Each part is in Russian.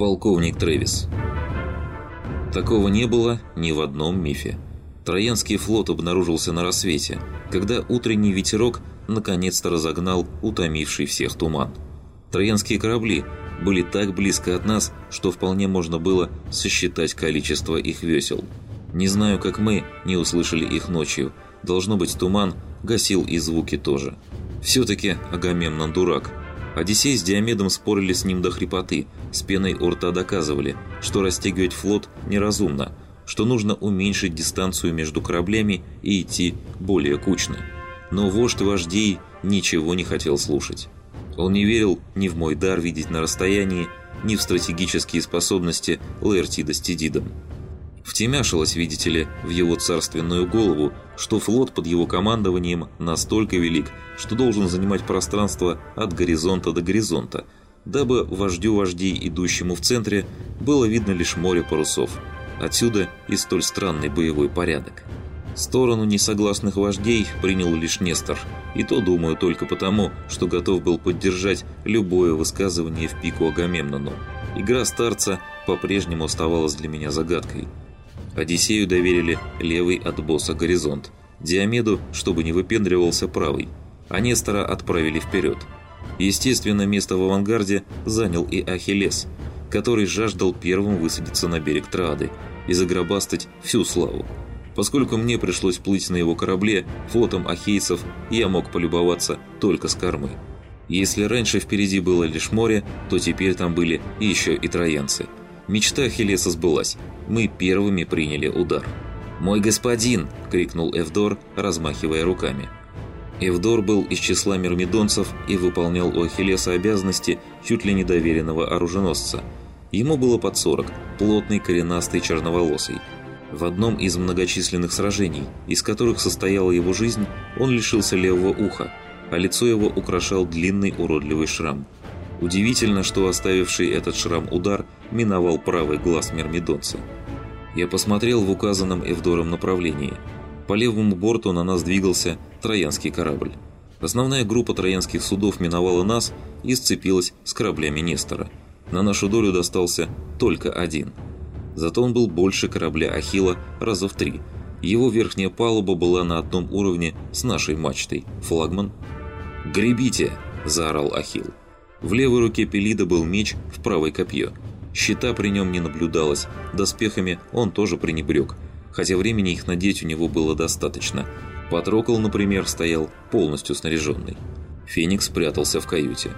Полковник Трэвис. Такого не было ни в одном мифе. Троянский флот обнаружился на рассвете, когда утренний ветерок наконец-то разогнал утомивший всех туман. Троянские корабли были так близко от нас, что вполне можно было сосчитать количество их весел. Не знаю, как мы не услышали их ночью. Должно быть, туман гасил и звуки тоже. Все-таки Агамемнон дурак. Одиссей с Диомедом спорили с ним до хрипоты, с пеной у рта доказывали, что растягивать флот неразумно, что нужно уменьшить дистанцию между кораблями и идти более кучно. Но вождь вождей ничего не хотел слушать. Он не верил ни в мой дар видеть на расстоянии, ни в стратегические способности Лаэртида с Тидидом. Втемяшилось, видите ли, в его царственную голову, что флот под его командованием настолько велик, что должен занимать пространство от горизонта до горизонта, дабы вождю вождей, идущему в центре, было видно лишь море парусов. Отсюда и столь странный боевой порядок. Сторону несогласных вождей принял лишь Нестор, и то, думаю, только потому, что готов был поддержать любое высказывание в пику Агамемнону. Игра старца по-прежнему оставалась для меня загадкой. Одиссею доверили левый от босса горизонт, Диомеду, чтобы не выпендривался правый, а Нестора отправили вперед. Естественно, место в авангарде занял и Ахиллес, который жаждал первым высадиться на берег Троады и загробастать всю славу. Поскольку мне пришлось плыть на его корабле, флотом ахейцев я мог полюбоваться только с кормы. Если раньше впереди было лишь море, то теперь там были еще и троянцы. Мечта Ахиллеса сбылась. Мы первыми приняли удар. «Мой господин!» – крикнул Эвдор, размахивая руками. Эвдор был из числа мирмидонцев и выполнял у Ахиллеса обязанности чуть ли не доверенного оруженосца. Ему было под 40, плотный, коренастый, черноволосый. В одном из многочисленных сражений, из которых состояла его жизнь, он лишился левого уха, а лицо его украшал длинный уродливый шрам. Удивительно, что оставивший этот шрам удар миновал правый глаз Мермидонца. Я посмотрел в указанном Эвдором направлении. По левому борту на нас двигался троянский корабль. Основная группа троянских судов миновала нас и сцепилась с кораблями Нестора. На нашу долю достался только один – Зато он был больше корабля Ахила раза в три. Его верхняя палуба была на одном уровне с нашей мачтой. Флагман. «Гребите!» – заорал Ахил. В левой руке Пелида был меч, в правой копье. Щита при нем не наблюдалось, доспехами он тоже пренебрег, хотя времени их надеть у него было достаточно. Патрокол, например, стоял полностью снаряженный. Феникс спрятался в каюте.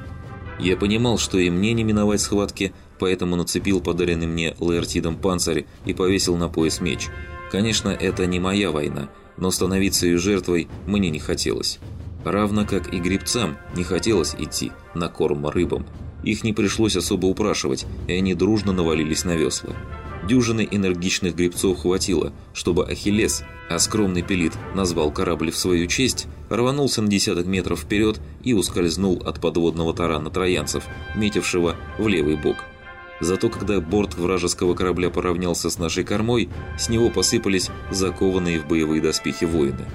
Я понимал, что и мне не миновать схватки, поэтому нацепил подаренный мне Лаэртидом панцирь и повесил на пояс меч. Конечно, это не моя война, но становиться ее жертвой мне не хотелось. Равно как и грибцам не хотелось идти на корм рыбам. Их не пришлось особо упрашивать, и они дружно навалились на весла. Дюжины энергичных гребцов хватило, чтобы Ахиллес, а скромный пилит назвал корабль в свою честь, рванулся на десяток метров вперед и ускользнул от подводного тарана троянцев, метившего в левый бок. Зато когда борт вражеского корабля поравнялся с нашей кормой, с него посыпались закованные в боевые доспехи воины.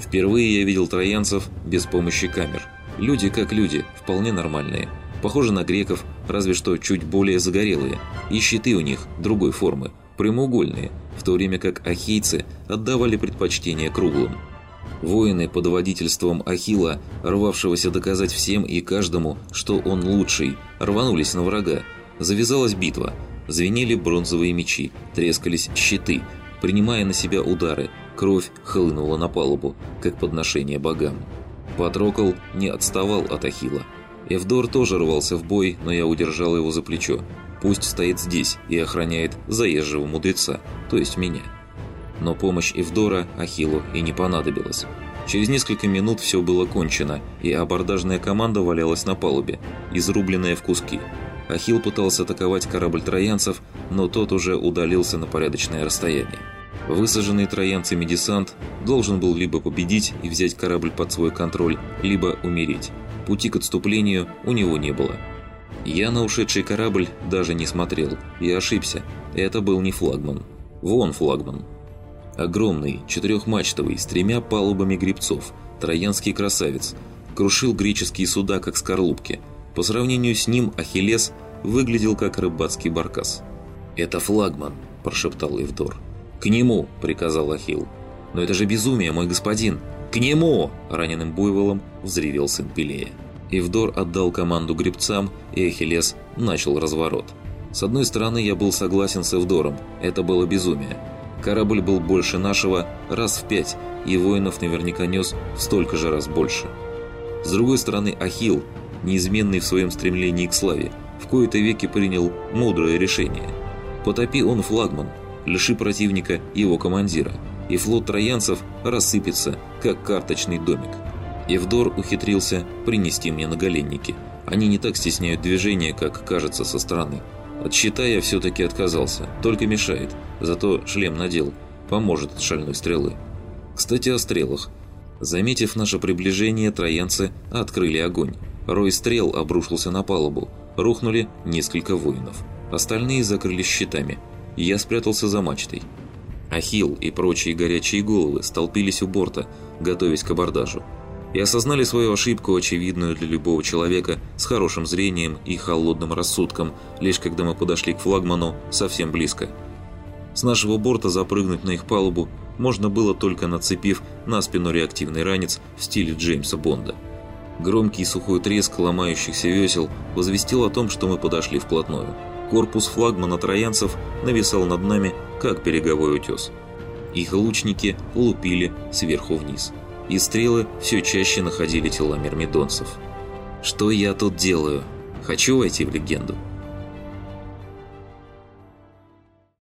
Впервые я видел троянцев без помощи камер. Люди как люди, вполне нормальные. Похожи на греков, разве что чуть более загорелые. И щиты у них другой формы, прямоугольные, в то время как ахейцы отдавали предпочтение круглым. Воины под водительством Ахила, рвавшегося доказать всем и каждому, что он лучший, рванулись на врага, Завязалась битва. Звенели бронзовые мечи, трескались щиты. Принимая на себя удары, кровь хлынула на палубу, как подношение богам. Патрокол не отставал от Ахила. Эвдор тоже рвался в бой, но я удержал его за плечо. Пусть стоит здесь и охраняет заезжего мудреца, то есть меня. Но помощь Эвдора Ахилу и не понадобилась. Через несколько минут все было кончено, и абордажная команда валялась на палубе, изрубленная в куски. Ахилл пытался атаковать корабль троянцев, но тот уже удалился на порядочное расстояние. Высаженный троянцами десант должен был либо победить и взять корабль под свой контроль, либо умереть. Пути к отступлению у него не было. Я на ушедший корабль даже не смотрел и ошибся. Это был не флагман. Вон флагман. Огромный, четырехмачтовый, с тремя палубами грибцов, троянский красавец, крушил греческие суда как скорлупки – по сравнению с ним Ахиллес выглядел как рыбацкий баркас. «Это флагман», – прошептал Евдор. «К нему!» – приказал Ахилл. «Но это же безумие, мой господин!» «К нему!» – раненым буйволом взревел сын Пелея. Ивдор отдал команду гребцам, и Ахиллес начал разворот. С одной стороны, я был согласен с Эвдором, это было безумие. Корабль был больше нашего раз в пять, и воинов наверняка нес в столько же раз больше. С другой стороны, Ахилл, неизменный в своем стремлении к славе, в кои-то веки принял мудрое решение. Потопи он флагман, лиши противника его командира, и флот троянцев рассыпется, как карточный домик. Евдор ухитрился принести мне наголенники. Они не так стесняют движения, как кажется со стороны. От щита я все-таки отказался, только мешает, зато шлем надел, поможет от шальной стрелы. Кстати, о стрелах. Заметив наше приближение, троянцы открыли огонь. Рой стрел обрушился на палубу, рухнули несколько воинов. Остальные закрылись щитами. Я спрятался за мачтой. Ахилл и прочие горячие головы столпились у борта, готовясь к абордажу и осознали свою ошибку, очевидную для любого человека с хорошим зрением и холодным рассудком, лишь когда мы подошли к флагману совсем близко. С нашего борта запрыгнуть на их палубу можно было только нацепив на спину реактивный ранец в стиле Джеймса Бонда. Громкий сухой треск ломающихся весел возвестил о том, что мы подошли вплотную. Корпус флагмана троянцев нависал над нами, как береговой утес. Их лучники лупили сверху вниз и стрелы все чаще находили тела мирмидонцев. Что я тут делаю? Хочу войти в легенду?